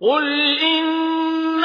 قل إن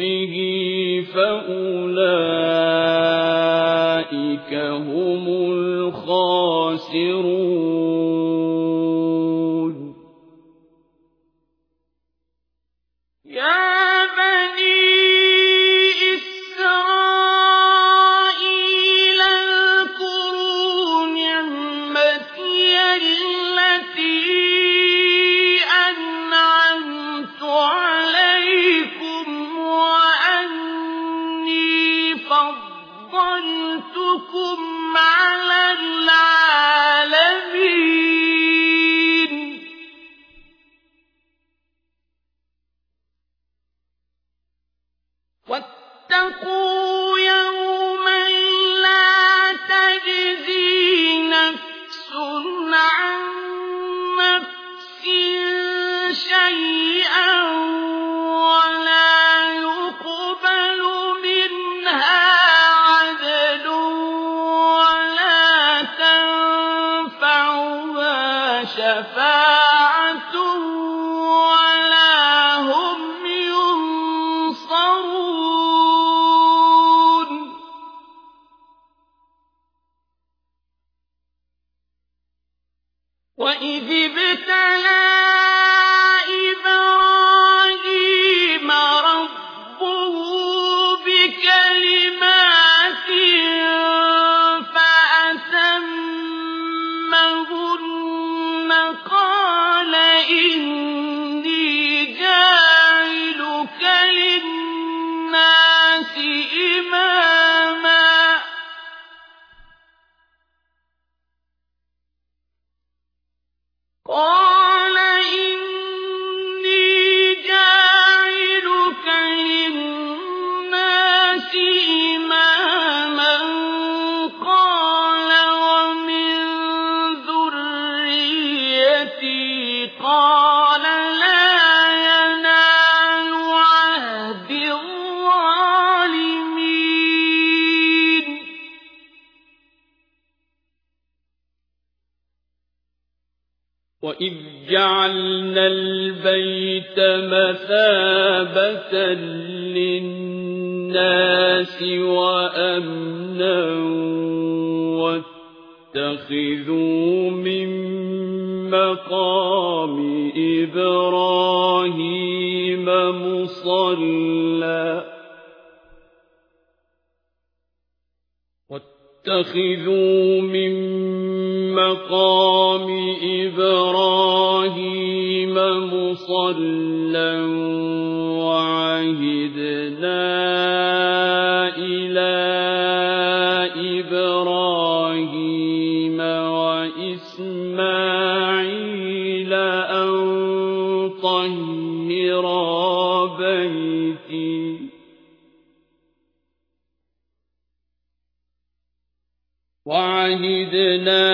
به فأولئك هم الخاسرون. يا فضلتكم على العالمين. واتقوا شفاعة ولا هم ينصرون. وإذ ابتلى قال لا ينال عهد الظالمين. وإذ جعلنا البيت مثابة للناس وأمنا واتخذوا من مقام إبراهيم مصلى. واتخذوا من مقام إبراهيم مصلى. وعهدنا طهرا بيتي وعهدنا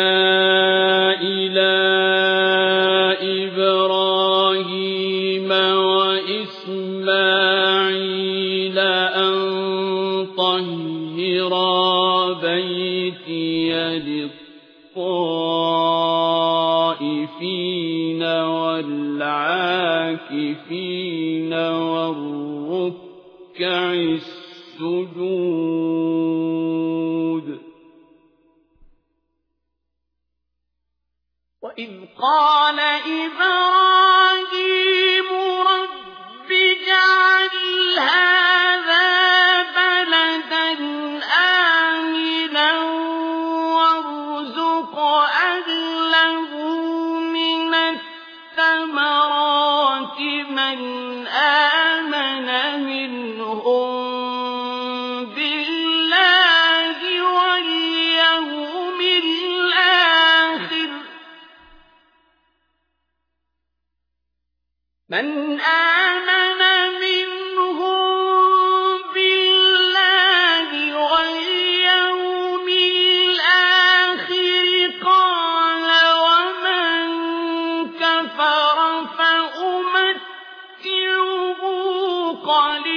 إلى إبراهيم وإسماعيل أن طهرا بيتي للطائفين والعاكفين والركع السجود. وإذ قال إبراهيم من آمن منهم بالله واليوم الآخر قال ومن كفر فأمتعه قليلا